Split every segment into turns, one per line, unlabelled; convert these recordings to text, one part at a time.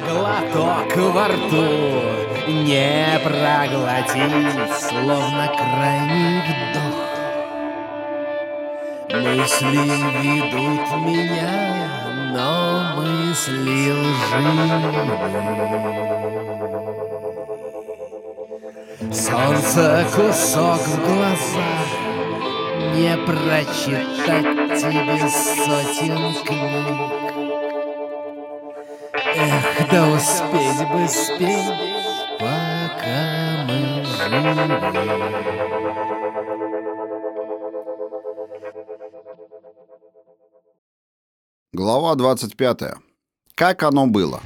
глоток во рту. Не проглотить, словно крайний вдох. Мысли ведут меня, но мысли лживы Солнце кусок в глазах Не прочитать тебе сотен книг Эх, да успеть бы спеть, пока мы живы.
Глава 25. Как оно было?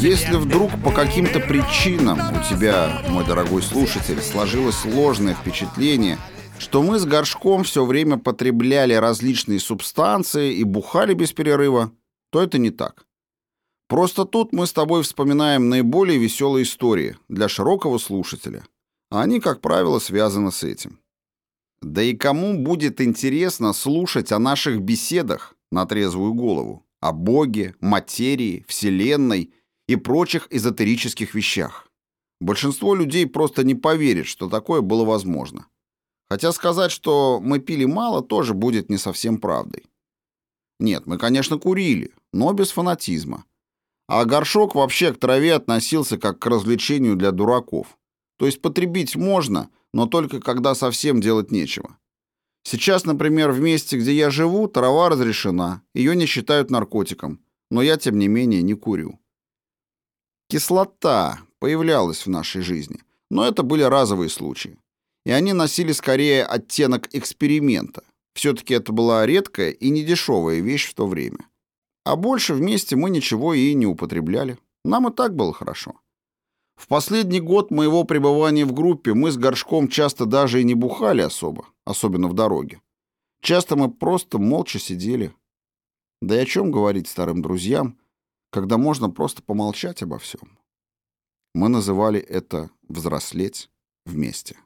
Если вдруг по каким-то причинам у тебя, мой дорогой слушатель, сложилось ложное впечатление, что мы с Горшком все время потребляли различные субстанции и бухали без перерыва, то это не так. Просто тут мы с тобой вспоминаем наиболее веселые истории для широкого слушателя. А они, как правило, связаны с этим. Да и кому будет интересно слушать о наших беседах на трезвую голову, о Боге, материи, Вселенной и прочих эзотерических вещах? Большинство людей просто не поверит, что такое было возможно. Хотя сказать, что мы пили мало, тоже будет не совсем правдой. Нет, мы, конечно, курили, но без фанатизма. А горшок вообще к траве относился как к развлечению для дураков. То есть потребить можно, но только когда совсем делать нечего. Сейчас, например, в месте, где я живу, трава разрешена, ее не считают наркотиком, но я, тем не менее, не курю. Кислота появлялась в нашей жизни, но это были разовые случаи. И они носили скорее оттенок эксперимента. Все-таки это была редкая и недешевая вещь в то время. А больше вместе мы ничего и не употребляли. Нам и так было хорошо. В последний год моего пребывания в группе мы с Горшком часто даже и не бухали особо, особенно в дороге. Часто мы просто молча сидели. Да и о чем говорить старым друзьям, когда можно просто помолчать обо всем. Мы называли это «взрослеть вместе».